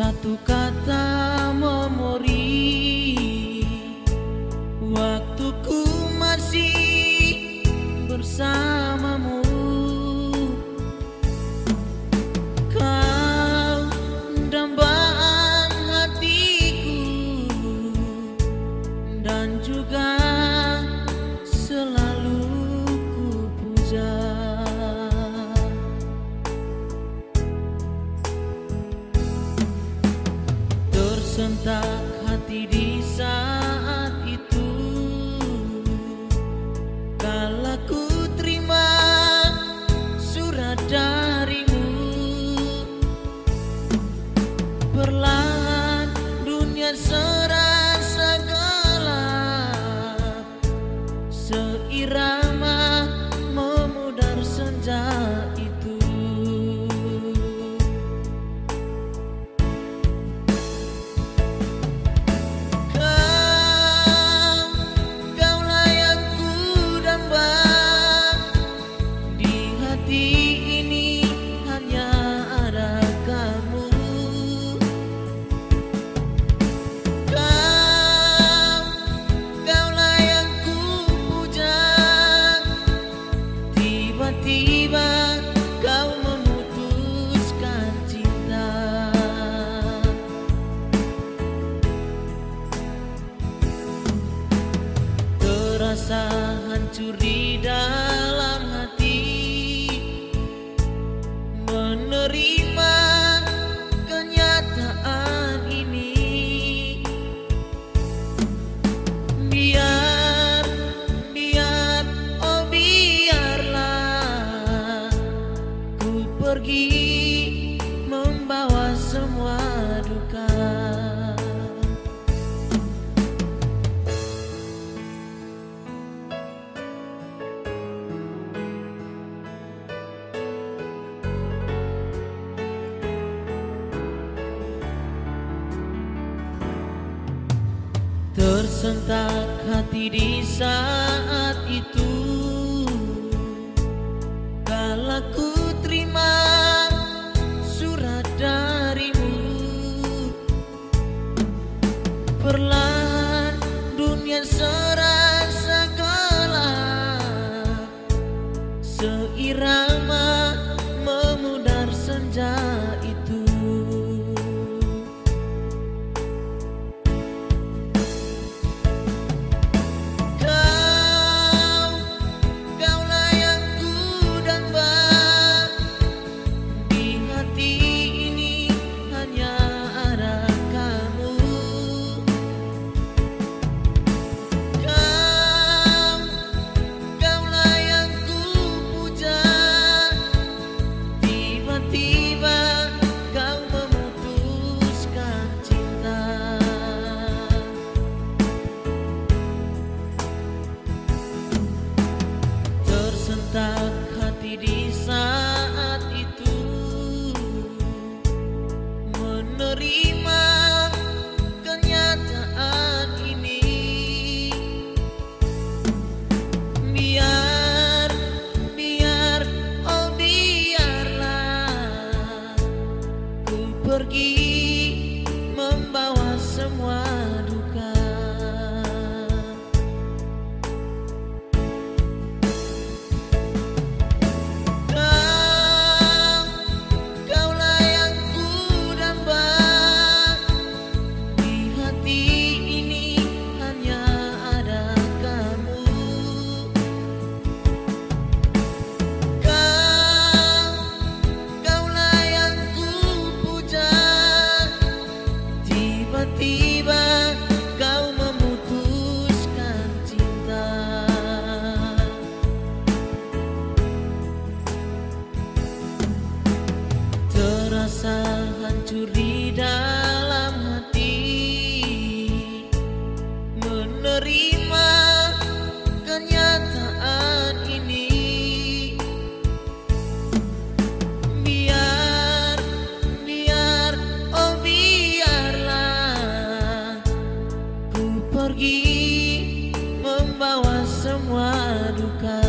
Satu kata Tersentak hati di saat itu. Kala ku terima surat darimu Perlahan dunia Terasa hancur di dalam hati. Menerima kenyataan ini. Biar, biar, oh biarlah Ku pergi Tersentak hati di saat itu. Kala ku terima surat darimu Perlahan dunia serasa gelap Seirama Menerima kenyataan ini. Biar, biar, oh biarlah Ku pergi do.